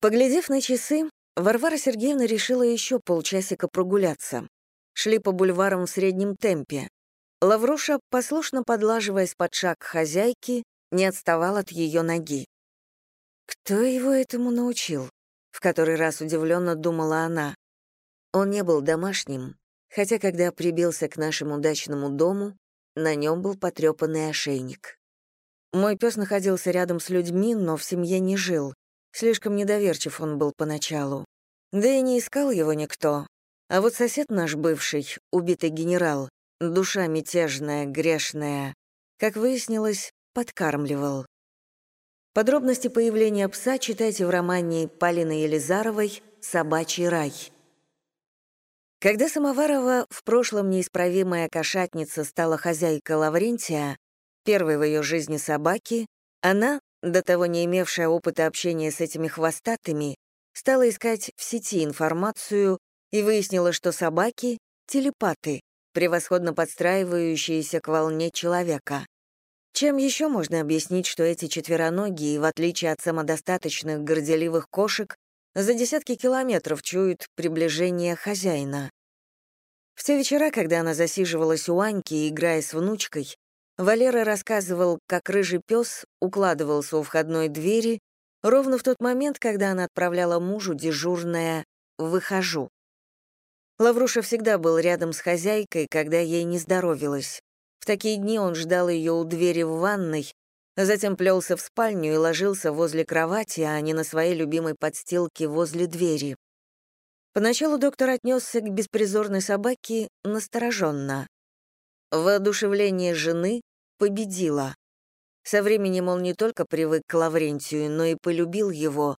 Поглядев на часы, Варвара Сергеевна решила еще полчасика прогуляться. Шли по бульварам в среднем темпе. Лавруша, послушно подлаживаясь под шаг хозяйки, не отставал от ее ноги. Кто его этому научил? В который раз удивленно думала она. Он не был домашним, хотя когда прибился к нашему дачному дому, на нем был потрепанный ошейник. Мой пес находился рядом с людьми, но в семье не жил. Слишком недоверчив он был поначалу. Да и не искал его никто. А вот сосед наш бывший, убитый генерал, душа мятежная, грешная, как выяснилось, подкармливал. Подробности появления пса читайте в романе Полины Елизаровой «Собачий рай». Когда Самоварова, в прошлом неисправимая кошатница, стала хозяйкой Лаврентия, первой в ее жизни собаки, она, до того не имевшая опыта общения с этими хвостатыми, стала искать в сети информацию и выяснила, что собаки — телепаты, превосходно подстраивающиеся к волне человека. Чем еще можно объяснить, что эти четвероногие, в отличие от самодостаточных горделивых кошек, за десятки километров чуют приближение хозяина? В те вечера, когда она засиживалась у Аньки, играя с внучкой, Валера рассказывал, как рыжий пес укладывался у входной двери ровно в тот момент, когда она отправляла мужу дежурное «выхожу». Лавруша всегда был рядом с хозяйкой, когда ей не здоровилось. В такие дни он ждал ее у двери в ванной, затем плелся в спальню и ложился возле кровати, а не на своей любимой подстилке возле двери. Поначалу доктор отнесся к беспризорной собаке настороженно. Воодушевление жены победило. Со временем он не только привык к Лаврентию, но и полюбил его,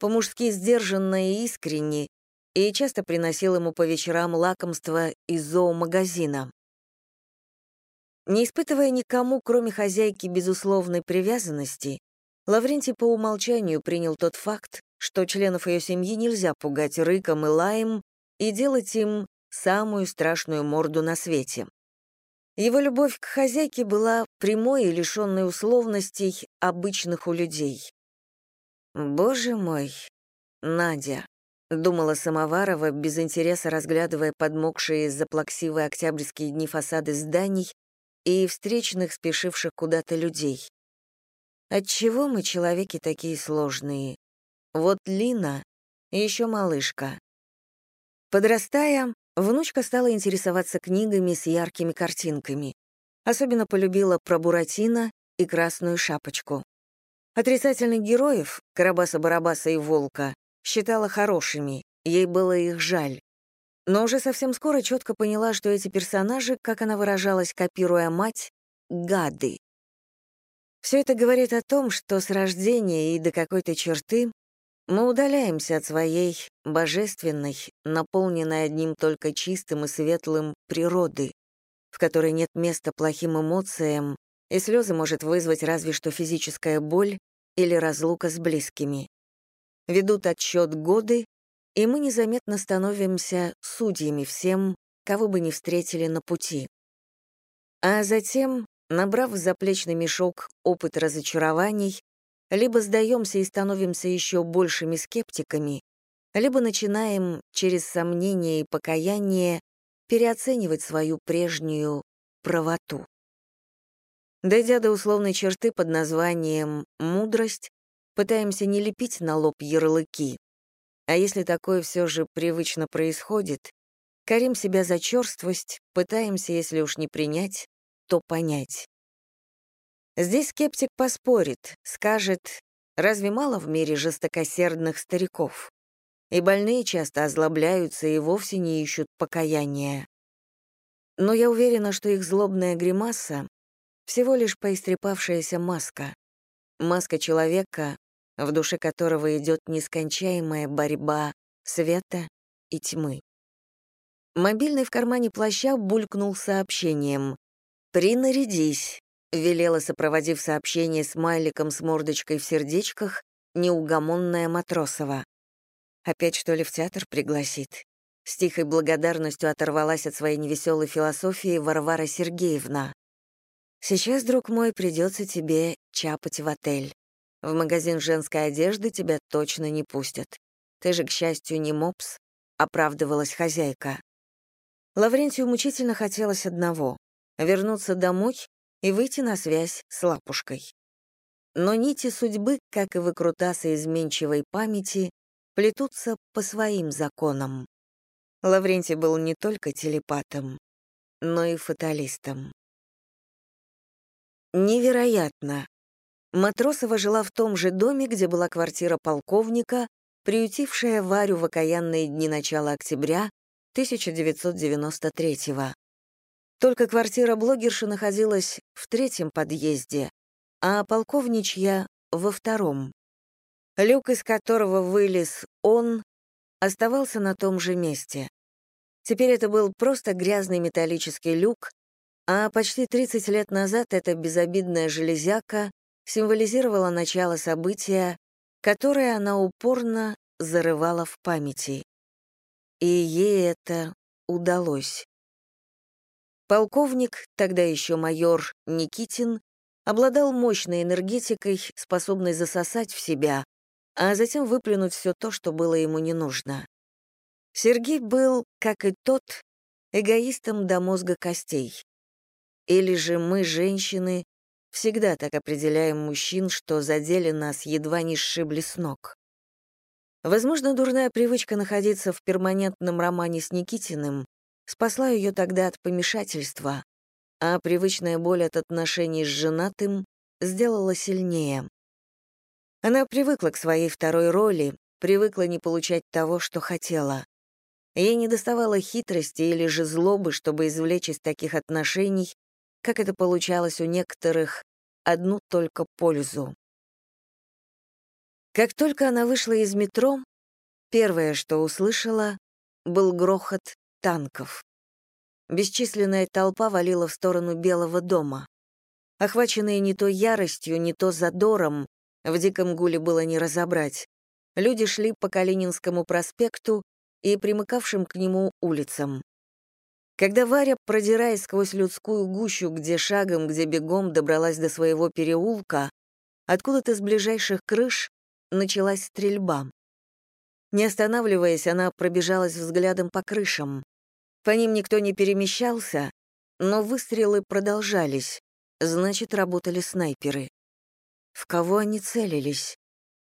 по-мужски сдержанно и искренне, и часто приносил ему по вечерам лакомства из зоомагазина. Не испытывая никому, кроме хозяйки, безусловной привязанности, Лаврентий по умолчанию принял тот факт, что членов ее семьи нельзя пугать рыком и лаем и делать им самую страшную морду на свете. Его любовь к хозяйке была прямой и лишенной условностей обычных у людей. «Боже мой, Надя», — думала Самоварова, без интереса разглядывая подмокшие из-за плаксивой октябрьские дни фасады зданий и встречных, спешивших куда-то людей. Отчего мы, человеки, такие сложные? Вот Лина еще малышка. Подрастая, внучка стала интересоваться книгами с яркими картинками. Особенно полюбила про Буратино и Красную Шапочку. Отрицательных героев, Карабаса-Барабаса и Волка, считала хорошими, ей было их жаль но уже совсем скоро четко поняла, что эти персонажи, как она выражалась, копируя мать, — гады. Все это говорит о том, что с рождения и до какой-то черты мы удаляемся от своей божественной, наполненной одним только чистым и светлым природы, в которой нет места плохим эмоциям, и слезы может вызвать разве что физическая боль или разлука с близкими. Ведут отсчет годы, и мы незаметно становимся судьями всем, кого бы ни встретили на пути. А затем, набрав в заплечный мешок опыт разочарований, либо сдаемся и становимся еще большими скептиками, либо начинаем через сомнения и покаяние переоценивать свою прежнюю правоту. Дойдя до условной черты под названием «мудрость», пытаемся не лепить на лоб ярлыки, а если такое все же привычно происходит, корим себя за черствость, пытаемся, если уж не принять, то понять. Здесь скептик поспорит, скажет, разве мало в мире жестокосердных стариков? И больные часто озлобляются и вовсе не ищут покаяния. Но я уверена, что их злобная гримаса — всего лишь поистрепавшаяся маска. Маска человека, в душе которого идет нескончаемая борьба света и тьмы. Мобильный в кармане плаща булькнул сообщением. «Принарядись», — велела, сопроводив сообщение с майликом с мордочкой в сердечках, неугомонная Матросова. Опять, что ли, в театр пригласит? С тихой благодарностью оторвалась от своей невеселой философии Варвара Сергеевна. «Сейчас, друг мой, придется тебе чапать в отель. В магазин женской одежды тебя точно не пустят. Ты же, к счастью, не мопс, оправдывалась хозяйка. Лаврентию мучительно хотелось одного — вернуться домой и выйти на связь с лапушкой. Но нити судьбы, как и выкрутасы изменчивой памяти, плетутся по своим законам. Лаврентий был не только телепатом, но и фаталистом. Невероятно. Матросова жила в том же доме, где была квартира полковника, приютившая Варю в окаянные дни начала октября 1993-го. Только квартира блогерши находилась в третьем подъезде, а полковничья — во втором. Люк, из которого вылез он, оставался на том же месте. Теперь это был просто грязный металлический люк, а почти 30 лет назад эта безобидная железяка символизировала начало события, которое она упорно зарывала в памяти. И ей это удалось. Полковник, тогда еще майор Никитин, обладал мощной энергетикой, способной засосать в себя, а затем выплюнуть все то, что было ему не нужно. Сергей был, как и тот, эгоистом до мозга костей. Или же мы, женщины, всегда так определяем мужчин, что задели нас, едва не сшибли с ног. Возможно, дурная привычка находиться в перманентном романе с Никитиным спасла ее тогда от помешательства, а привычная боль от отношений с женатым сделала сильнее. Она привыкла к своей второй роли, привыкла не получать того, что хотела. Ей не доставало хитрости или же злобы, чтобы извлечь из таких отношений, как это получалось у некоторых, одну только пользу. Как только она вышла из метро, первое, что услышала, был грохот танков. Бесчисленная толпа валила в сторону Белого дома. Охваченные не то яростью, не то задором, в диком гуле было не разобрать, люди шли по Калининскому проспекту, и примыкавшим к нему улицам. Когда Варя, продираясь сквозь людскую гущу, где шагом, где бегом добралась до своего переулка, откуда-то с ближайших крыш началась стрельба. Не останавливаясь, она пробежалась взглядом по крышам. По ним никто не перемещался, но выстрелы продолжались, значит, работали снайперы. В кого они целились?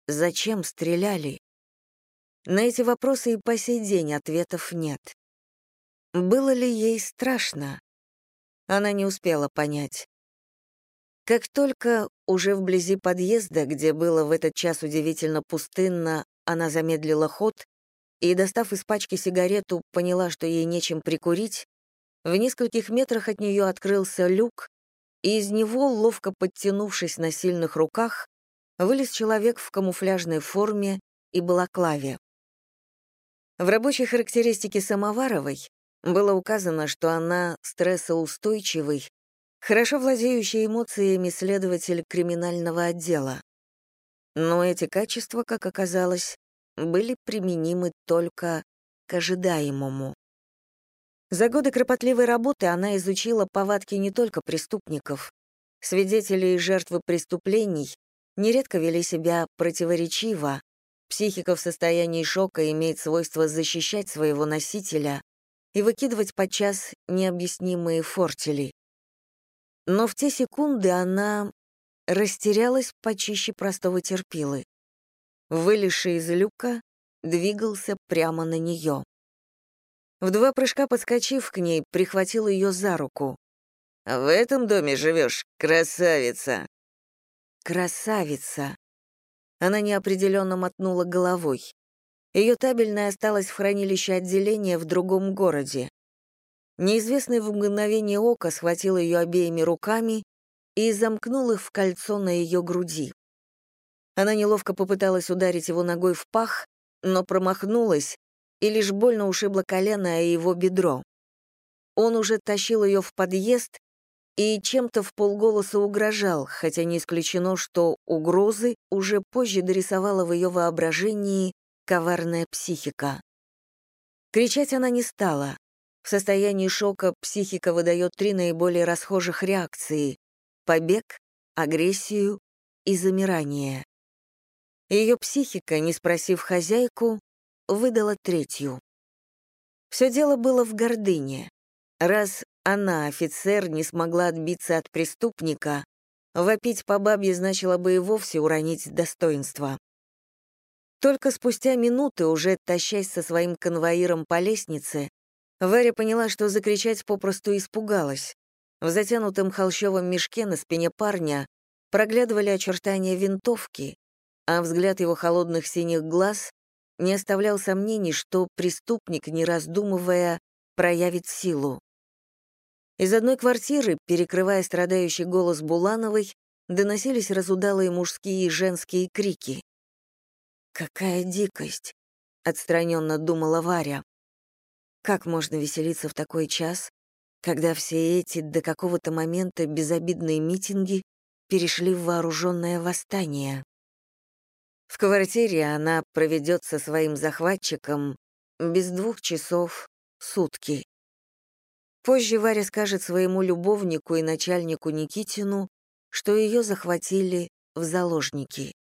Зачем стреляли? На эти вопросы и по сей день ответов нет. Было ли ей страшно? Она не успела понять. Как только уже вблизи подъезда, где было в этот час удивительно пустынно, она замедлила ход и, достав из пачки сигарету, поняла, что ей нечем прикурить, в нескольких метрах от нее открылся люк, и из него, ловко подтянувшись на сильных руках, вылез человек в камуфляжной форме и балаклаве. В рабочей характеристике Самоваровой было указано, что она стрессоустойчивый, хорошо владеющий эмоциями следователь криминального отдела. Но эти качества, как оказалось, были применимы только к ожидаемому. За годы кропотливой работы она изучила повадки не только преступников. Свидетели и жертвы преступлений нередко вели себя противоречиво, Психика в состоянии шока имеет свойство защищать своего носителя и выкидывать подчас необъяснимые фортели. Но в те секунды она растерялась почище простого терпилы. Вылезший из люка, двигался прямо на нее. В два прыжка подскочив к ней, прихватил ее за руку. «В этом доме живешь, красавица!» «Красавица!» Она неопределенно мотнула головой. Ее табельная осталась в хранилище отделения в другом городе. Неизвестный в мгновение ока схватил ее обеими руками и замкнул их в кольцо на ее груди. Она неловко попыталась ударить его ногой в пах, но промахнулась и лишь больно ушибла колено о его бедро. Он уже тащил ее в подъезд, и чем-то в полголоса угрожал, хотя не исключено, что угрозы уже позже дорисовала в ее воображении коварная психика. Кричать она не стала. В состоянии шока психика выдает три наиболее расхожих реакции — побег, агрессию и замирание. Ее психика, не спросив хозяйку, выдала третью. Все дело было в гордыне. Раз она, офицер, не смогла отбиться от преступника, вопить по бабье значило бы и вовсе уронить достоинство. Только спустя минуты, уже тащась со своим конвоиром по лестнице, Варя поняла, что закричать попросту испугалась. В затянутом холщовом мешке на спине парня проглядывали очертания винтовки, а взгляд его холодных синих глаз не оставлял сомнений, что преступник, не раздумывая, проявит силу. Из одной квартиры, перекрывая страдающий голос Булановой, доносились разудалые мужские и женские крики. «Какая дикость!» — отстраненно думала Варя. «Как можно веселиться в такой час, когда все эти до какого-то момента безобидные митинги перешли в вооруженное восстание?» В квартире она проведет со своим захватчиком без двух часов сутки. Позже Варя скажет своему любовнику и начальнику Никитину, что ее захватили в заложники.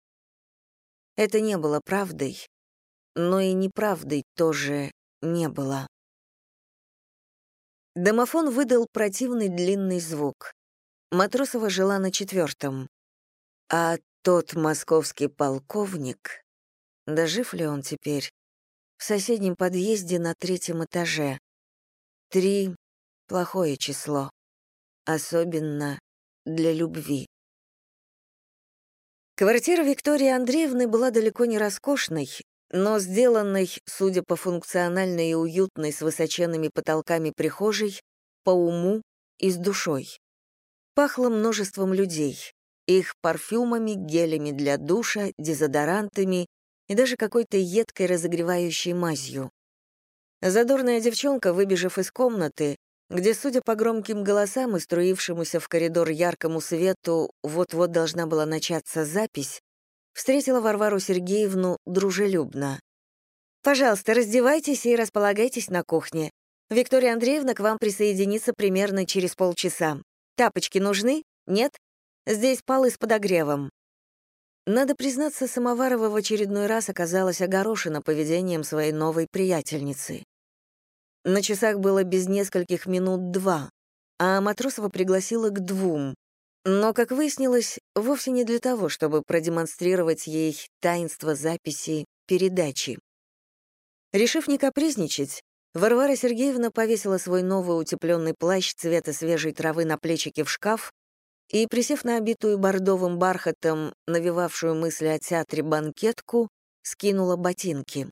Это не было правдой, но и неправдой тоже не было. Домофон выдал противный длинный звук. Матросова жила на четвертом. А тот московский полковник, дожив ли он теперь, в соседнем подъезде на третьем этаже. Три Плохое число. Особенно для любви. Квартира Виктории Андреевны была далеко не роскошной, но сделанной, судя по функциональной и уютной с высоченными потолками прихожей, по уму и с душой. Пахло множеством людей, их парфюмами, гелями для душа, дезодорантами и даже какой-то едкой разогревающей мазью. Задорная девчонка, выбежав из комнаты, где, судя по громким голосам и струившемуся в коридор яркому свету, вот-вот должна была начаться запись, встретила Варвару Сергеевну дружелюбно. «Пожалуйста, раздевайтесь и располагайтесь на кухне. Виктория Андреевна к вам присоединится примерно через полчаса. Тапочки нужны? Нет? Здесь полы с подогревом». Надо признаться, Самоварова в очередной раз оказалась огорошена поведением своей новой приятельницы. На часах было без нескольких минут два, а Матросова пригласила к двум. Но, как выяснилось, вовсе не для того, чтобы продемонстрировать ей таинство записи передачи. Решив не капризничать, Варвара Сергеевна повесила свой новый утепленный плащ цвета свежей травы на плечики в шкаф и, присев на обитую бордовым бархатом, навевавшую мысли о театре банкетку, скинула ботинки.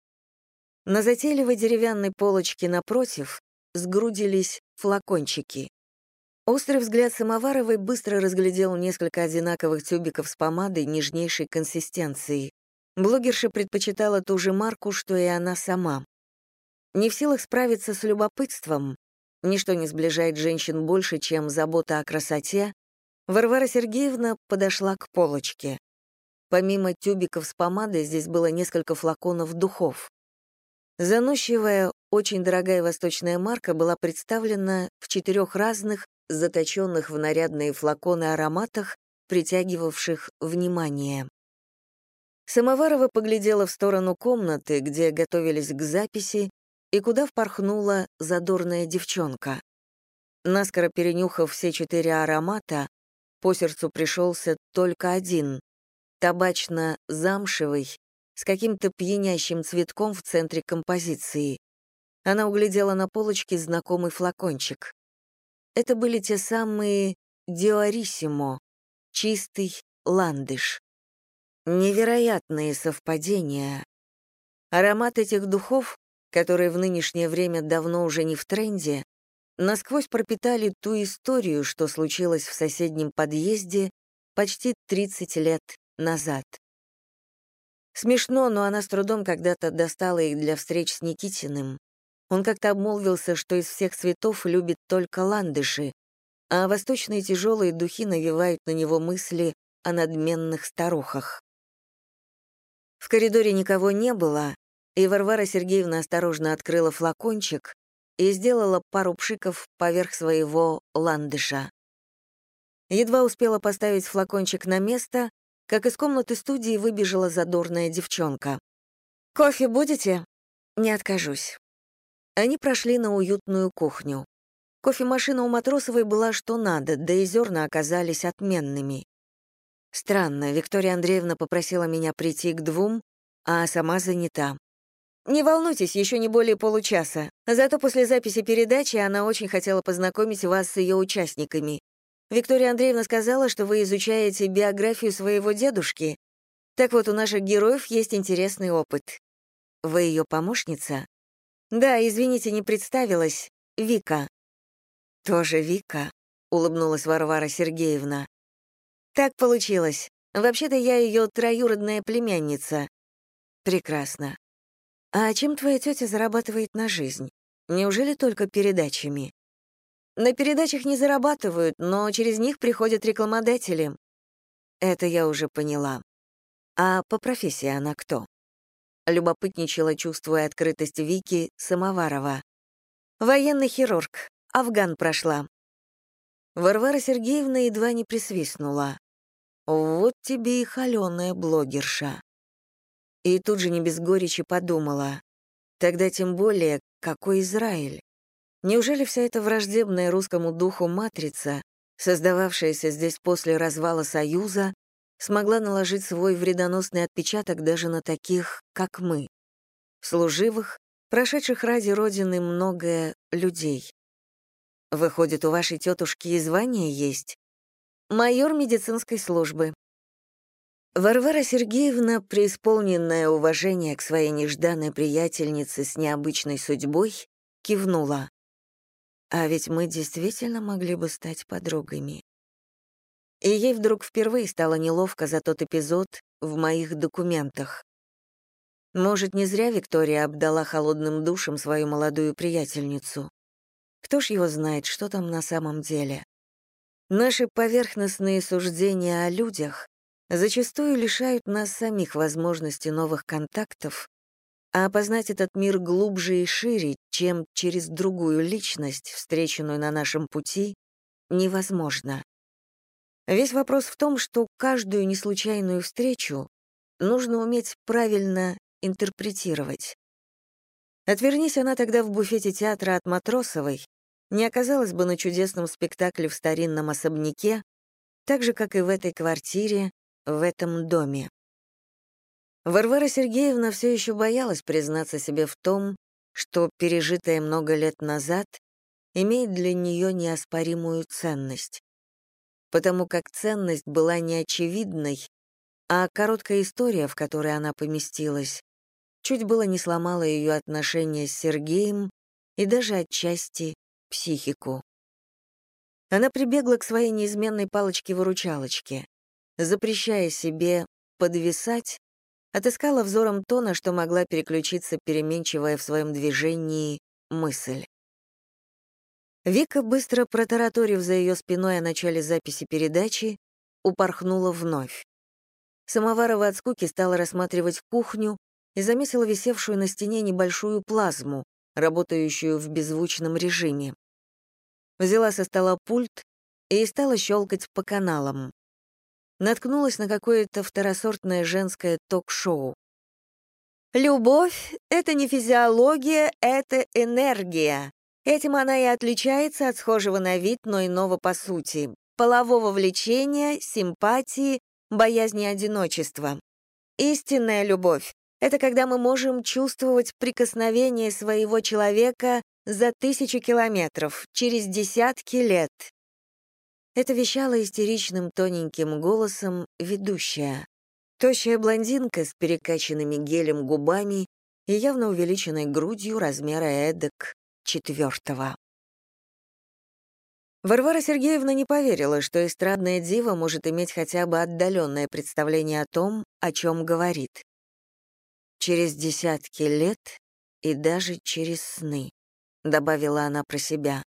На затейливой деревянной полочке напротив сгрудились флакончики. Острый взгляд Самоваровой быстро разглядел несколько одинаковых тюбиков с помадой нежнейшей консистенции. Блогерша предпочитала ту же марку, что и она сама. Не в силах справиться с любопытством, ничто не сближает женщин больше, чем забота о красоте, Варвара Сергеевна подошла к полочке. Помимо тюбиков с помадой здесь было несколько флаконов духов. Заносчивая, очень дорогая восточная марка была представлена в четырех разных, заточенных в нарядные флаконы ароматах, притягивавших внимание. Самоварова поглядела в сторону комнаты, где готовились к записи, и куда впорхнула задорная девчонка. Наскоро перенюхав все четыре аромата, по сердцу пришелся только один — табачно-замшевый, с каким-то пьянящим цветком в центре композиции. Она углядела на полочке знакомый флакончик. Это были те самые Диорисимо, чистый ландыш. Невероятные совпадения. Аромат этих духов, которые в нынешнее время давно уже не в тренде, насквозь пропитали ту историю, что случилось в соседнем подъезде почти 30 лет назад. Смешно, но она с трудом когда-то достала их для встреч с Никитиным. Он как-то обмолвился, что из всех цветов любит только ландыши, а восточные тяжелые духи навевают на него мысли о надменных старухах. В коридоре никого не было, и Варвара Сергеевна осторожно открыла флакончик и сделала пару пшиков поверх своего ландыша. Едва успела поставить флакончик на место, как из комнаты студии выбежала задорная девчонка. «Кофе будете?» «Не откажусь». Они прошли на уютную кухню. Кофемашина у Матросовой была что надо, да и зерна оказались отменными. Странно, Виктория Андреевна попросила меня прийти к двум, а сама занята. Не волнуйтесь, еще не более получаса. Зато после записи передачи она очень хотела познакомить вас с ее участниками. Виктория Андреевна сказала, что вы изучаете биографию своего дедушки. Так вот, у наших героев есть интересный опыт. Вы ее помощница? Да, извините, не представилась. Вика. Тоже Вика, улыбнулась Варвара Сергеевна. Так получилось. Вообще-то я ее троюродная племянница. Прекрасно. А чем твоя тетя зарабатывает на жизнь? Неужели только передачами? На передачах не зарабатывают, но через них приходят рекламодатели. Это я уже поняла. А по профессии она кто? Любопытничала, чувствуя открытость Вики, Самоварова. Военный хирург. Афган прошла. Варвара Сергеевна едва не присвистнула. Вот тебе и холёная блогерша. И тут же не без горечи подумала. Тогда тем более, какой Израиль? Неужели вся эта враждебная русскому духу матрица, создававшаяся здесь после развала Союза, смогла наложить свой вредоносный отпечаток даже на таких, как мы, служивых, прошедших ради Родины многое людей? Выходит, у вашей тетушки и звание есть? Майор медицинской службы. Варвара Сергеевна, преисполненная уважения к своей нежданной приятельнице с необычной судьбой, кивнула. А ведь мы действительно могли бы стать подругами. И ей вдруг впервые стало неловко за тот эпизод в моих документах. Может, не зря Виктория обдала холодным душем свою молодую приятельницу. Кто ж его знает, что там на самом деле? Наши поверхностные суждения о людях зачастую лишают нас самих возможности новых контактов а опознать этот мир глубже и шире, чем через другую личность, встреченную на нашем пути, невозможно. Весь вопрос в том, что каждую неслучайную встречу нужно уметь правильно интерпретировать. Отвернись она тогда в буфете театра от Матросовой, не оказалась бы на чудесном спектакле в старинном особняке, так же, как и в этой квартире, в этом доме. Варвара Сергеевна все еще боялась признаться себе в том, что пережитое много лет назад имеет для нее неоспоримую ценность. Потому как ценность была не очевидной, а короткая история, в которой она поместилась, чуть было не сломала ее отношения с Сергеем и даже отчасти психику. Она прибегла к своей неизменной палочке-выручалочке, запрещая себе подвисать отыскала взором то, на что могла переключиться переменчивая в своем движении мысль. Вика, быстро протараторив за ее спиной о начале записи передачи, упорхнула вновь. Самоварова от скуки стала рассматривать кухню и заметила висевшую на стене небольшую плазму, работающую в беззвучном режиме. Взяла со стола пульт и стала щелкать по каналам наткнулась на какое-то второсортное женское ток-шоу. Любовь — это не физиология, это энергия. Этим она и отличается от схожего на вид, но иного по сути. Полового влечения, симпатии, боязни одиночества. Истинная любовь — это когда мы можем чувствовать прикосновение своего человека за тысячи километров, через десятки лет, это вещала истеричным тоненьким голосом ведущая. Тощая блондинка с перекачанными гелем губами и явно увеличенной грудью размера эдак четвертого. Варвара Сергеевна не поверила, что эстрадная дива может иметь хотя бы отдаленное представление о том, о чем говорит. «Через десятки лет и даже через сны», — добавила она про себя.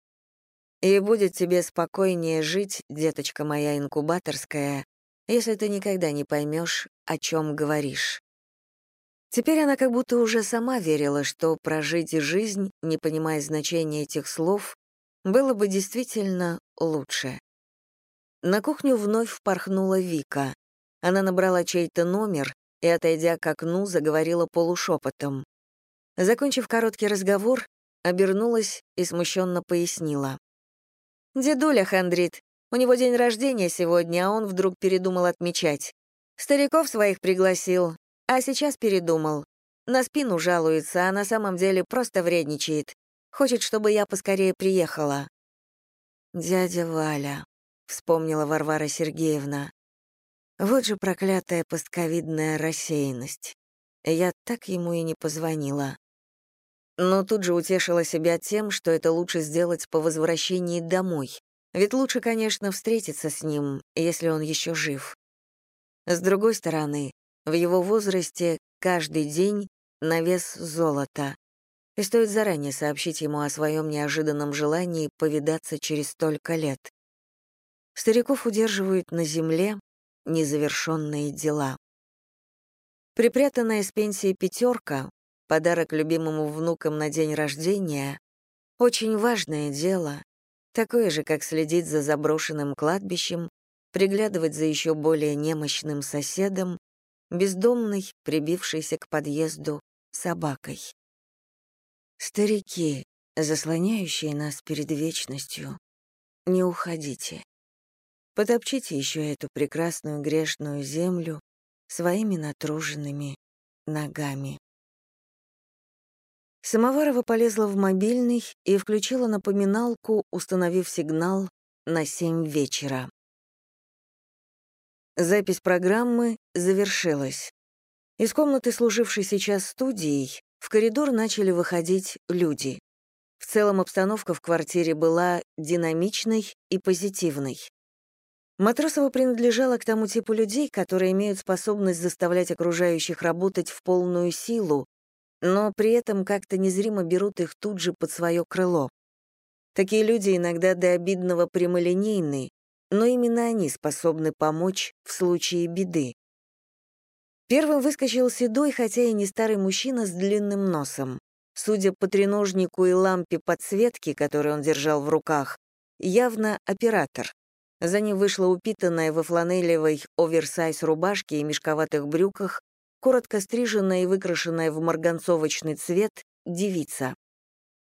И будет тебе спокойнее жить, деточка моя инкубаторская, если ты никогда не поймешь, о чем говоришь. Теперь она как будто уже сама верила, что прожить жизнь, не понимая значения этих слов, было бы действительно лучше. На кухню вновь впорхнула Вика. Она набрала чей-то номер и, отойдя к окну, заговорила полушепотом. Закончив короткий разговор, обернулась и смущенно пояснила. «Дедуля хандрит. У него день рождения сегодня, а он вдруг передумал отмечать. Стариков своих пригласил, а сейчас передумал. На спину жалуется, а на самом деле просто вредничает. Хочет, чтобы я поскорее приехала». «Дядя Валя», — вспомнила Варвара Сергеевна. «Вот же проклятая постковидная рассеянность. Я так ему и не позвонила». Но тут же утешила себя тем, что это лучше сделать по возвращении домой. Ведь лучше, конечно, встретиться с ним, если он еще жив. С другой стороны, в его возрасте каждый день на вес золота. И стоит заранее сообщить ему о своем неожиданном желании повидаться через столько лет. Стариков удерживают на земле незавершенные дела. Припрятанная с пенсии пятерка, подарок любимому внукам на день рождения, очень важное дело, такое же, как следить за заброшенным кладбищем, приглядывать за еще более немощным соседом, бездомный, прибившийся к подъезду собакой. Старики, заслоняющие нас перед вечностью, не уходите. Потопчите еще эту прекрасную грешную землю своими натруженными ногами. Самоварова полезла в мобильный и включила напоминалку, установив сигнал на 7 вечера. Запись программы завершилась. Из комнаты, служившей сейчас студией, в коридор начали выходить люди. В целом обстановка в квартире была динамичной и позитивной. Матросова принадлежала к тому типу людей, которые имеют способность заставлять окружающих работать в полную силу, но при этом как-то незримо берут их тут же под свое крыло. Такие люди иногда до обидного прямолинейны, но именно они способны помочь в случае беды. Первым выскочил седой, хотя и не старый мужчина с длинным носом. Судя по треножнику и лампе подсветки, которую он держал в руках, явно оператор. За ним вышла упитанная во фланелевой оверсайз рубашке и мешковатых брюках, коротко стриженная и выкрашенная в марганцовочный цвет девица.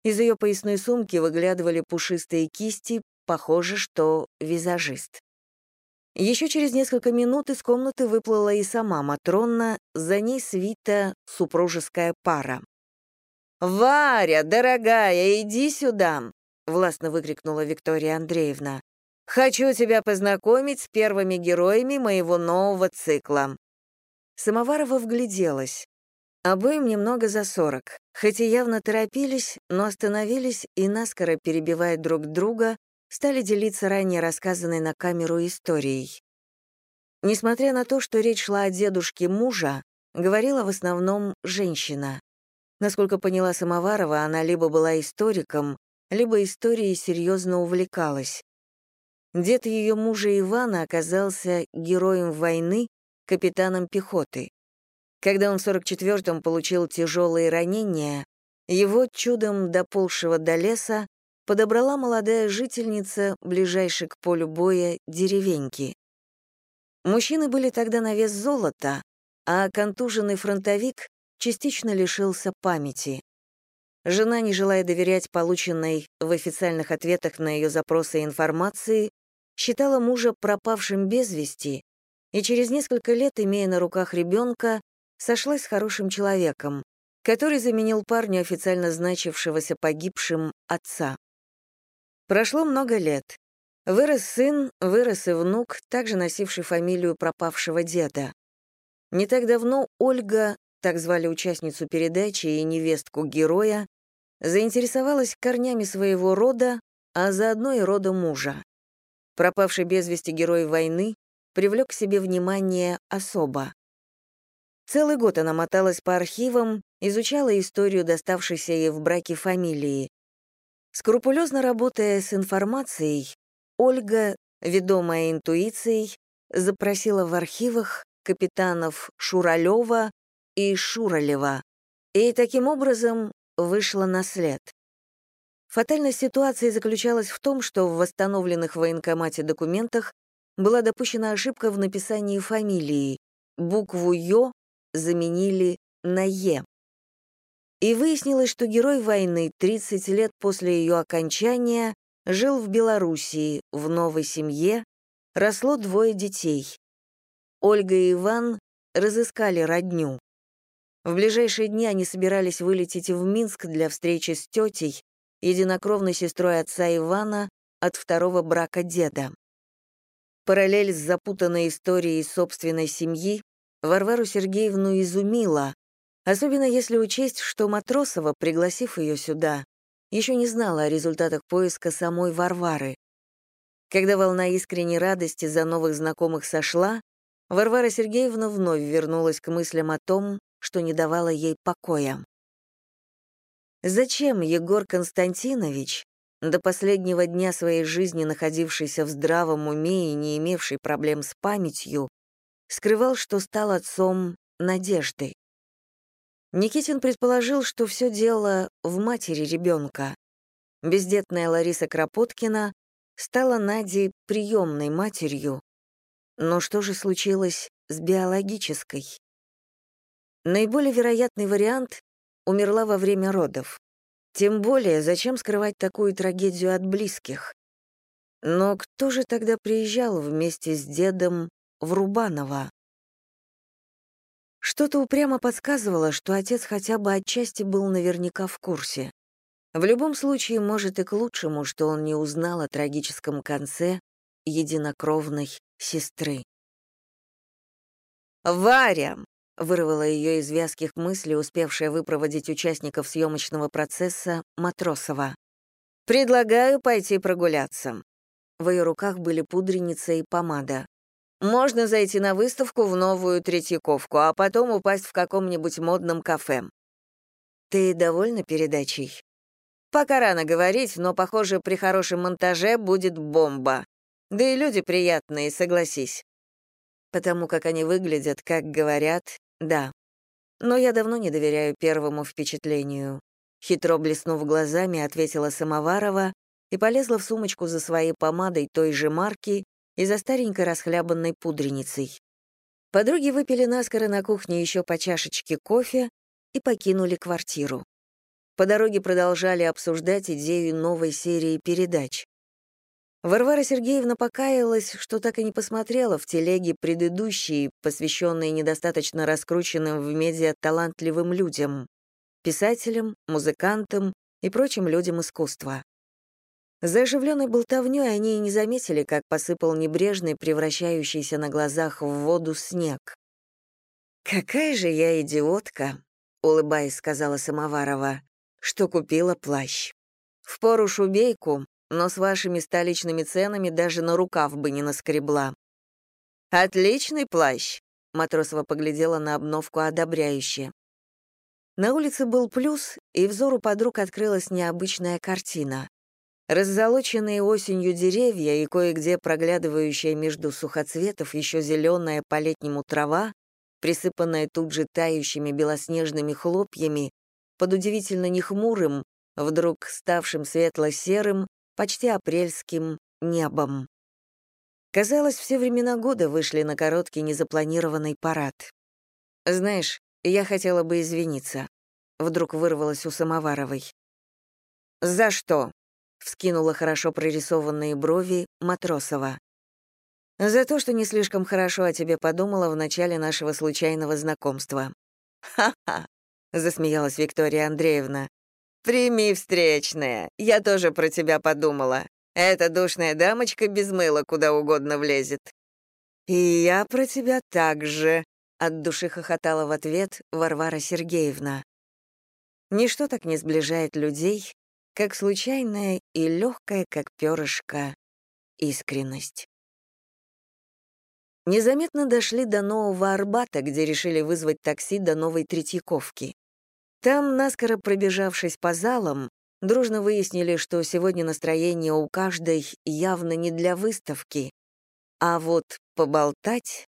Из ее поясной сумки выглядывали пушистые кисти, похоже, что визажист. Еще через несколько минут из комнаты выплыла и сама Матронна, за ней свита супружеская пара. «Варя, дорогая, иди сюда!» — властно выкрикнула Виктория Андреевна. «Хочу тебя познакомить с первыми героями моего нового цикла». Самоварова вгляделась. Обоим немного за сорок, хоть и явно торопились, но остановились и, наскоро перебивая друг друга, стали делиться ранее рассказанной на камеру историей. Несмотря на то, что речь шла о дедушке мужа, говорила в основном женщина. Насколько поняла Самоварова, она либо была историком, либо историей серьезно увлекалась. Дед ее мужа Ивана оказался героем войны, капитаном пехоты. Когда он в 44-м получил тяжелые ранения, его чудом доползшего до леса подобрала молодая жительница, ближайшей к полю боя, деревеньки. Мужчины были тогда на вес золота, а контуженный фронтовик частично лишился памяти. Жена, не желая доверять полученной в официальных ответах на ее запросы информации, считала мужа пропавшим без вести и через несколько лет, имея на руках ребенка, сошлась с хорошим человеком, который заменил парню, официально значившегося погибшим, отца. Прошло много лет. Вырос сын, вырос и внук, также носивший фамилию пропавшего деда. Не так давно Ольга, так звали участницу передачи и невестку героя, заинтересовалась корнями своего рода, а заодно и рода мужа. Пропавший без вести герой войны привлек к себе внимание особо. Целый год она моталась по архивам, изучала историю доставшейся ей в браке фамилии, Скрупулезно работая с информацией, Ольга, ведомая интуицией, запросила в архивах капитанов Шуралева и Шуралева, и таким образом вышла на след. Фатальность ситуации заключалась в том, что в восстановленных в военкомате документах была допущена ошибка в написании фамилии. Букву «ё» заменили на «е». И выяснилось, что герой войны 30 лет после ее окончания жил в Белоруссии, в новой семье, росло двое детей. Ольга и Иван разыскали родню. В ближайшие дни они собирались вылететь в Минск для встречи с тетей, единокровной сестрой отца Ивана от второго брака деда. Параллель с запутанной историей собственной семьи Варвару Сергеевну изумила, особенно если учесть, что Матросова, пригласив ее сюда, еще не знала о результатах поиска самой Варвары. Когда волна искренней радости за новых знакомых сошла, Варвара Сергеевна вновь вернулась к мыслям о том, что не давало ей покоя. Зачем Егор Константинович, до последнего дня своей жизни находившийся в здравом уме и не имевший проблем с памятью, скрывал, что стал отцом Надежды? Никитин предположил, что все дело в матери ребенка. Бездетная Лариса Кропоткина стала Наде приемной матерью. Но что же случилось с биологической? Наиболее вероятный вариант — умерла во время родов. Тем более, зачем скрывать такую трагедию от близких? Но кто же тогда приезжал вместе с дедом в Рубаново? Что-то упрямо подсказывало, что отец хотя бы отчасти был наверняка в курсе. В любом случае, может и к лучшему, что он не узнал о трагическом конце единокровной сестры. «Варя!» Вырвала ее из вязких мыслей, успевшая выпроводить участников съемочного процесса Матросова. «Предлагаю пойти прогуляться». В ее руках были пудреница и помада. «Можно зайти на выставку в новую Третьяковку, а потом упасть в каком-нибудь модном кафе». «Ты довольна передачей?» «Пока рано говорить, но, похоже, при хорошем монтаже будет бомба. Да и люди приятные, согласись. Потому как они выглядят, как говорят, да. Но я давно не доверяю первому впечатлению. Хитро блеснув глазами, ответила Самоварова и полезла в сумочку за своей помадой той же марки и за старенькой расхлябанной пудреницей. Подруги выпили наскоро на кухне еще по чашечке кофе и покинули квартиру. По дороге продолжали обсуждать идею новой серии передач. Варвара Сергеевна покаялась, что так и не посмотрела в телеге предыдущие, посвященные недостаточно раскрученным в медиа талантливым людям, писателям, музыкантам и прочим людям искусства. За оживленной болтовнёй они и не заметили, как посыпал небрежный, превращающийся на глазах в воду снег. «Какая же я идиотка», — улыбаясь, сказала Самоварова, «что купила плащ. В пору шубейку, но с вашими столичными ценами даже на рукав бы не наскребла». «Отличный плащ», — Матросова поглядела на обновку одобряюще. На улице был плюс, и взору подруг открылась необычная картина. Раззолоченные осенью деревья и кое-где проглядывающая между сухоцветов еще зеленая по-летнему трава, присыпанная тут же тающими белоснежными хлопьями, под удивительно нехмурым, вдруг ставшим светло-серым, почти апрельским небом. Казалось, все времена года вышли на короткий незапланированный парад. «Знаешь, я хотела бы извиниться», — вдруг вырвалась у Самоваровой. «За что?» — вскинула хорошо прорисованные брови Матросова. «За то, что не слишком хорошо о тебе подумала в начале нашего случайного знакомства». «Ха-ха», — засмеялась Виктория Андреевна. «Прими встречное. Я тоже про тебя подумала. Эта душная дамочка без мыла куда угодно влезет». «И я про тебя также», — от души хохотала в ответ Варвара Сергеевна. Ничто так не сближает людей, как случайная и легкая, как перышко, искренность. Незаметно дошли до Нового Арбата, где решили вызвать такси до Новой Третьяковки. Там, наскоро пробежавшись по залам, дружно выяснили, что сегодня настроение у каждой явно не для выставки, а вот поболтать